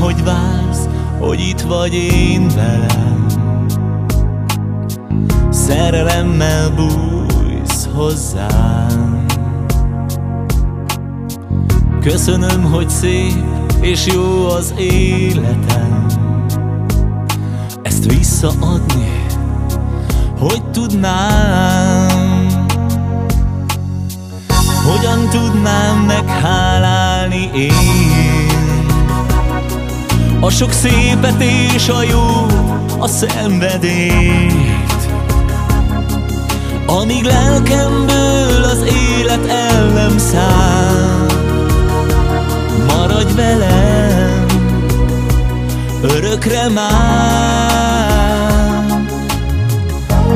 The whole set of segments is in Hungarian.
hogy vársz, hogy itt vagy én velem. Szerelemmel bújsz hozzám. Köszönöm, hogy szép és jó az életem. Ezt visszaadni, hogy tudnám? Hogyan tudnám meghálálni én A sok szépet és a jó, a szenvedélyt. Amíg lelkemből az élet el száll Maradj velem, örökre már.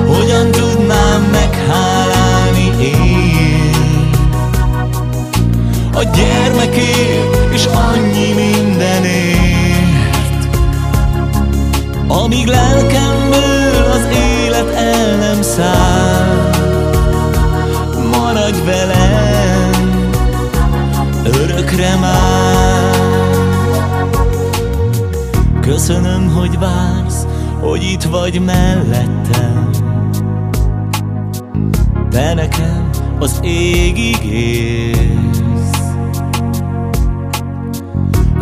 Hogyan tudnám meghálálni én? A gyermekért és annyi mindenért Amíg lelkemből az élet el nem száll. Maradj velem, örökre már. Köszönöm, hogy vársz, hogy itt vagy mellettem. Te nekem az égig érsz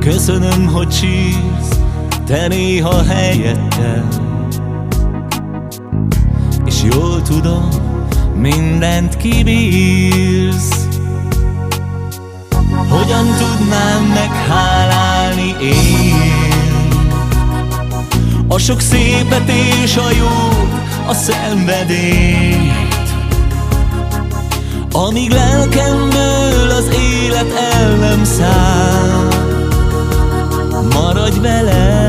Köszönöm, hogy sírsz, te néha helyettem. És jól tudom, mindent kibírsz. Hogyan tudnám meghálálni én? A sok szépet és a jót, a szenvedélyt Amíg lelkemből az élet el nem száll Maradj velem,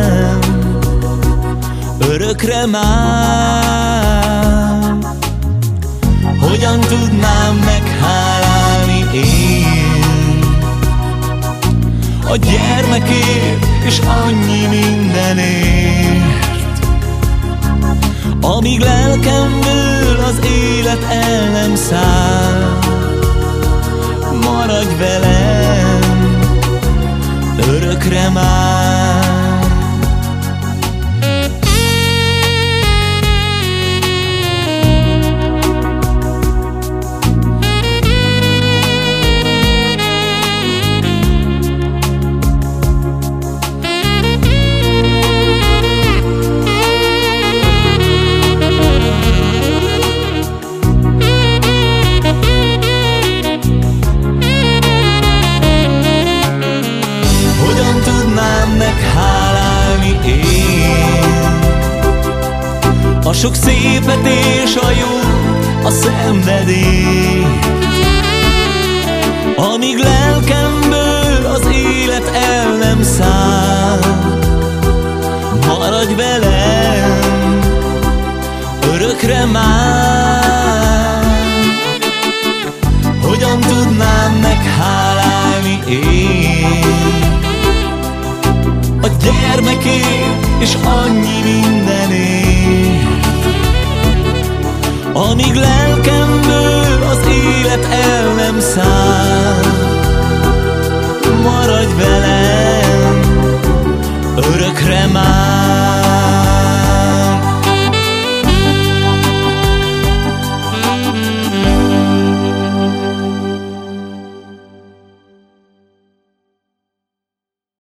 örökre már. Hogyan tudnám meghálálni én A gyermekért és annyi mindenért? Amíg lelkemből az élet el nem száll. Maradj velem, örökre már sok szépet és a jó, a szenvedélyt Amíg lelkemből az élet el nem száll Maradj velem, örökre már. Hogyan tudnám meghálálni én? A gyermekért és annyi mindenért amíg lelkemből az élet el nem száll.